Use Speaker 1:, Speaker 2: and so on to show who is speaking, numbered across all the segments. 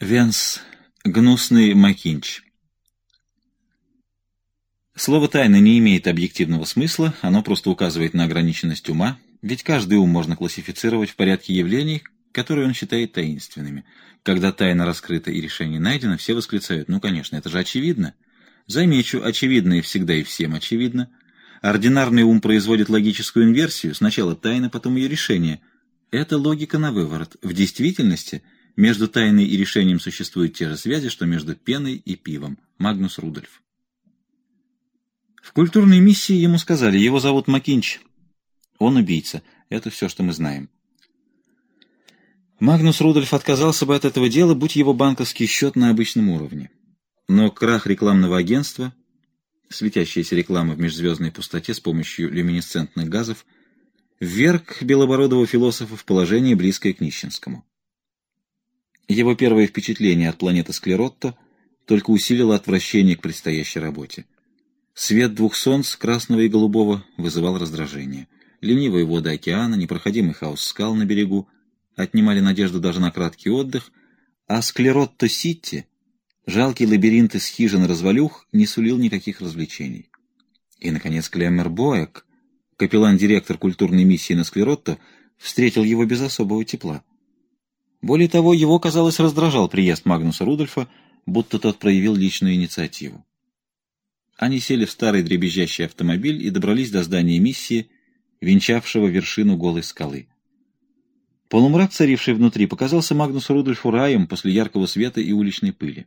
Speaker 1: Венс. Гнусный Макинч. Слово «тайна» не имеет объективного смысла, оно просто указывает на ограниченность ума, ведь каждый ум можно классифицировать в порядке явлений, которые он считает таинственными. Когда тайна раскрыта и решение найдено, все восклицают «ну, конечно, это же очевидно». Замечу, очевидное всегда и всем очевидно. Ординарный ум производит логическую инверсию, сначала тайна, потом ее решение. Это логика на выворот. В действительности – между тайной и решением существуют те же связи, что между пеной и пивом. Магнус Рудольф. В культурной миссии ему сказали, его зовут Макинч. Он убийца. Это все, что мы знаем. Магнус Рудольф отказался бы от этого дела, будь его банковский счет на обычном уровне. Но крах рекламного агентства, светящаяся реклама в межзвездной пустоте с помощью люминесцентных газов, вверг белобородого философа в положение, близкое к нищенскому. Его первое впечатление от планеты Склеротто только усилило отвращение к предстоящей работе. Свет двух солнц, красного и голубого, вызывал раздражение. Ленивые воды океана, непроходимый хаос скал на берегу отнимали надежду даже на краткий отдых, а Склеротто-Сити, жалкий лабиринт из хижин и развалюх, не сулил никаких развлечений. И, наконец, Клеммер Боек, капеллан-директор культурной миссии на Склеротто, встретил его без особого тепла. Более того, его, казалось, раздражал приезд Магнуса Рудольфа, будто тот проявил личную инициативу. Они сели в старый дребезжащий автомобиль и добрались до здания миссии, венчавшего вершину голой скалы. Полумрак, царивший внутри, показался Магнусу Рудольфу раем после яркого света и уличной пыли.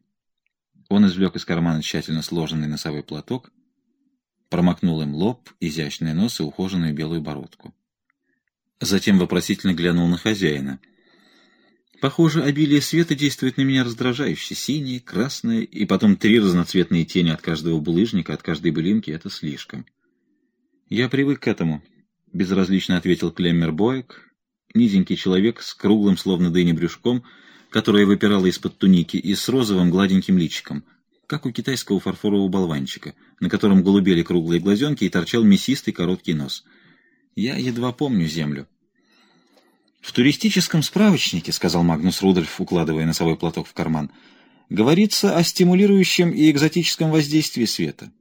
Speaker 1: Он извлек из кармана тщательно сложенный носовой платок, промокнул им лоб, изящный нос и ухоженную белую бородку. Затем вопросительно глянул на хозяина — Похоже, обилие света действует на меня раздражающе. Синие, красные и потом три разноцветные тени от каждого булыжника, от каждой былинки — это слишком. Я привык к этому, — безразлично ответил Клеммер Боек, низенький человек с круглым, словно дыни, брюшком, которое выпирало из-под туники, и с розовым гладеньким личиком, как у китайского фарфорового болванчика, на котором голубели круглые глазенки и торчал мясистый короткий нос. Я едва помню землю. «В туристическом справочнике, — сказал Магнус Рудольф, укладывая носовой платок в карман, — говорится о стимулирующем и экзотическом воздействии света.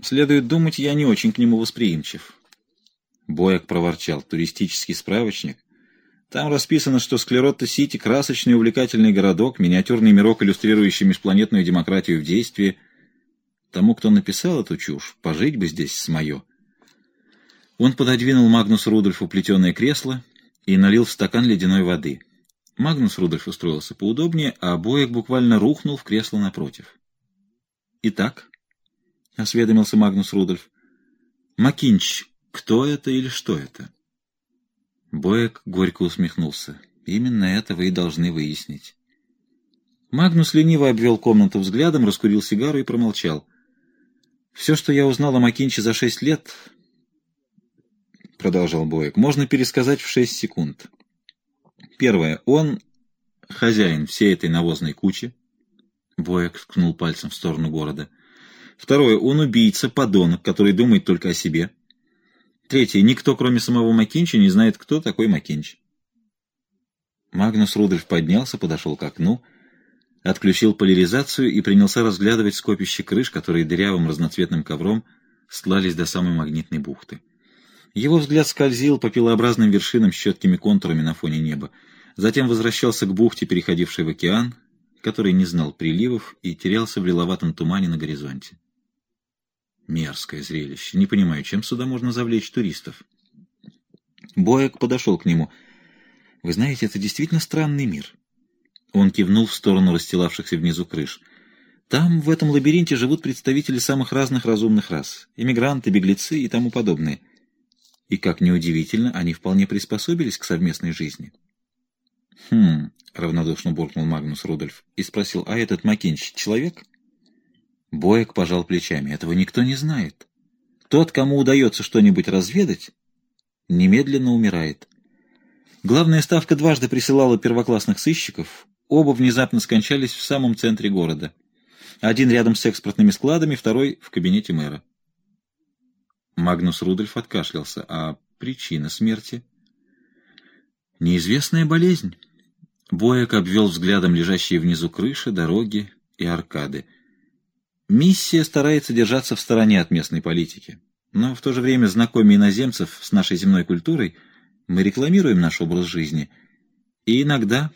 Speaker 1: Следует думать, я не очень к нему восприимчив». Бояк проворчал. «Туристический справочник? Там расписано, что Склеротто-Сити — красочный и увлекательный городок, миниатюрный мирок, иллюстрирующий межпланетную демократию в действии. Тому, кто написал эту чушь, пожить бы здесь с мое». Он пододвинул Магнусу Рудольфу плетеное кресло и налил в стакан ледяной воды. Магнус Рудольф устроился поудобнее, а Боек буквально рухнул в кресло напротив. «Итак», — осведомился Магнус Рудольф, — «Макинч, кто это или что это?» Боек горько усмехнулся. «Именно это вы и должны выяснить». Магнус лениво обвел комнату взглядом, раскурил сигару и промолчал. «Все, что я узнал о Макинче за шесть лет, — продолжал Боек, — можно пересказать в шесть секунд. Первое. Он хозяин всей этой навозной кучи. Боек ткнул пальцем в сторону города. Второе. Он убийца, подонок, который думает только о себе. Третье. Никто, кроме самого Макинча, не знает, кто такой Макинч. Магнус Рудольф поднялся, подошел к окну, отключил поляризацию и принялся разглядывать скопище крыш, которые дырявым разноцветным ковром стлались до самой магнитной бухты. Его взгляд скользил по пилообразным вершинам с четкими контурами на фоне неба. Затем возвращался к бухте, переходившей в океан, который не знал приливов и терялся в лиловатом тумане на горизонте. Мерзкое зрелище. Не понимаю, чем сюда можно завлечь туристов. Боек подошел к нему. «Вы знаете, это действительно странный мир». Он кивнул в сторону расстилавшихся внизу крыш. «Там, в этом лабиринте, живут представители самых разных разумных рас. Иммигранты, беглецы и тому подобное. И, как неудивительно, они вполне приспособились к совместной жизни. «Хм...» — равнодушно буркнул Магнус Рудольф и спросил, «А этот Макинч человек?» Боек пожал плечами. «Этого никто не знает. Тот, кому удается что-нибудь разведать, немедленно умирает. Главная ставка дважды присылала первоклассных сыщиков. Оба внезапно скончались в самом центре города. Один рядом с экспортными складами, второй в кабинете мэра. Магнус Рудольф откашлялся. А причина смерти? Неизвестная болезнь. Боек обвел взглядом лежащие внизу крыши, дороги и аркады. Миссия старается держаться в стороне от местной политики, но в то же время, знакомя иноземцев с нашей земной культурой, мы рекламируем наш образ жизни. И иногда,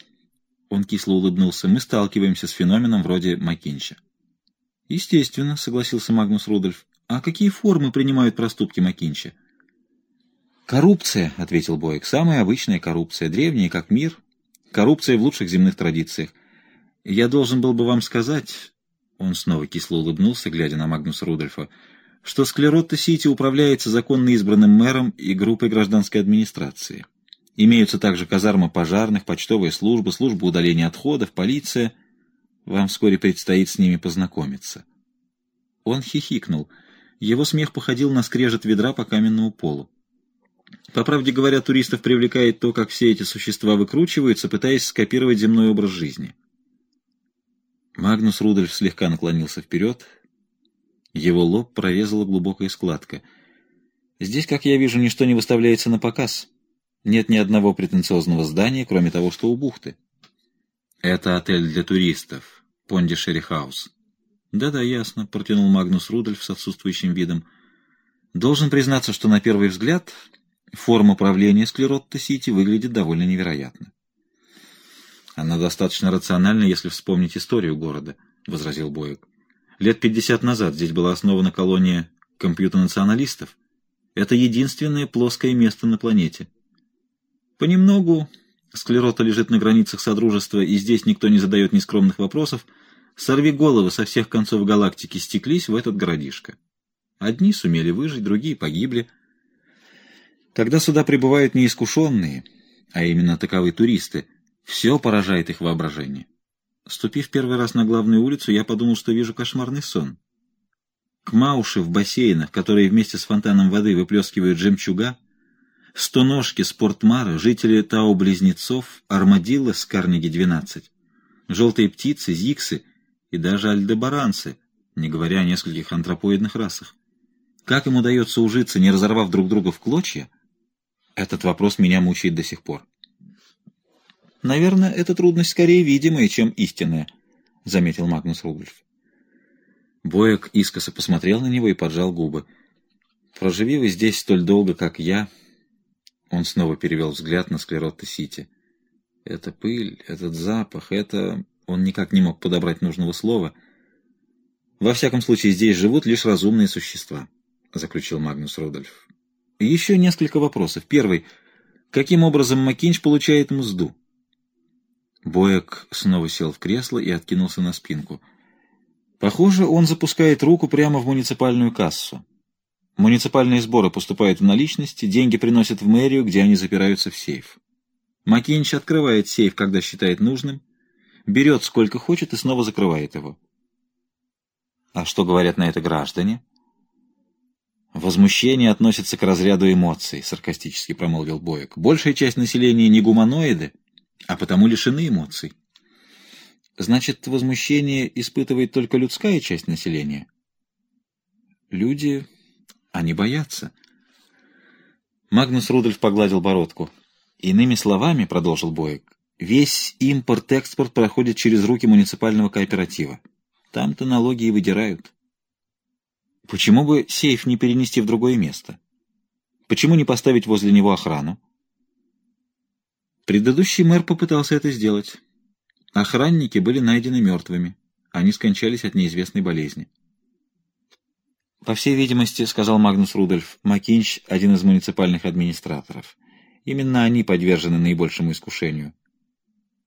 Speaker 1: он кисло улыбнулся, мы сталкиваемся с феноменом вроде Макинча. Естественно, согласился Магнус Рудольф. А какие формы принимают проступки Макинча? Коррупция, ответил Боек, самая обычная коррупция, древняя как мир, Коррупция в лучших земных традициях. Я должен был бы вам сказать, он снова кисло улыбнулся, глядя на Магнуса Рудольфа, что Склеротта-Сити управляется законно избранным мэром и группой гражданской администрации. Имеются также казармы пожарных, почтовая служба, служба удаления отходов, полиция. Вам вскоре предстоит с ними познакомиться. Он хихикнул. Его смех походил на скрежет ведра по каменному полу. По правде говоря, туристов привлекает то, как все эти существа выкручиваются, пытаясь скопировать земной образ жизни. Магнус Рудольф слегка наклонился вперед. Его лоб прорезала глубокая складка. «Здесь, как я вижу, ничто не выставляется на показ. Нет ни одного претенциозного здания, кроме того, что у бухты». «Это отель для туристов, Пондишери Хаус». «Да-да, ясно», — протянул Магнус Рудольф с отсутствующим видом. «Должен признаться, что на первый взгляд Форма правления Склеротта-Сити выглядит довольно невероятно. Она достаточно рациональна, если вспомнить историю города, — возразил Боек. Лет пятьдесят назад здесь была основана колония компьютер-националистов. Это единственное плоское место на планете. Понемногу склерота лежит на границах Содружества, и здесь никто не задает нескромных вопросов. Сорви головы со всех концов галактики стеклись в этот городишко. Одни сумели выжить, другие погибли — когда сюда прибывают неискушенные, а именно таковые туристы, все поражает их воображение. Ступив первый раз на главную улицу, я подумал, что вижу кошмарный сон. Кмауши в бассейнах, которые вместе с фонтаном воды выплескивают жемчуга, стоножки спортмара, жители Тау-близнецов, армадиллы с Карнеги-12, желтые птицы, зиксы и даже альдебаранцы, не говоря о нескольких антропоидных расах. Как им удается ужиться, не разорвав друг друга в клочья, этот вопрос меня мучает до сих пор. «Наверное, эта трудность скорее видимая, чем истинная», — заметил Магнус Рудольф. Боек искоса посмотрел на него и поджал губы. «Проживи вы здесь столь долго, как я...» Он снова перевел взгляд на Склеротто-Сити. «Это пыль, этот запах, это...» Он никак не мог подобрать нужного слова. «Во всяком случае, здесь живут лишь разумные существа», — заключил Магнус Рудольф. Еще несколько вопросов. Первый. Каким образом Макинч получает мзду? Боек снова сел в кресло и откинулся на спинку. Похоже, он запускает руку прямо в муниципальную кассу. Муниципальные сборы поступают в наличности, деньги приносят в мэрию, где они запираются в сейф. Макинч открывает сейф, когда считает нужным, берет сколько хочет и снова закрывает его. А что говорят на это граждане? «Возмущение относится к разряду эмоций», — саркастически промолвил Боек. «Большая часть населения не гуманоиды, а потому лишены эмоций». «Значит, возмущение испытывает только людская часть населения?» «Люди... они боятся». Магнус Рудольф погладил бородку. «Иными словами, — продолжил Боек, — весь импорт-экспорт проходит через руки муниципального кооператива. Там-то налоги и выдирают». Почему бы сейф не перенести в другое место? Почему не поставить возле него охрану? Предыдущий мэр попытался это сделать. Охранники были найдены мертвыми. Они скончались от неизвестной болезни. «По всей видимости, — сказал Магнус Рудольф, — Макинч — один из муниципальных администраторов. Именно они подвержены наибольшему искушению.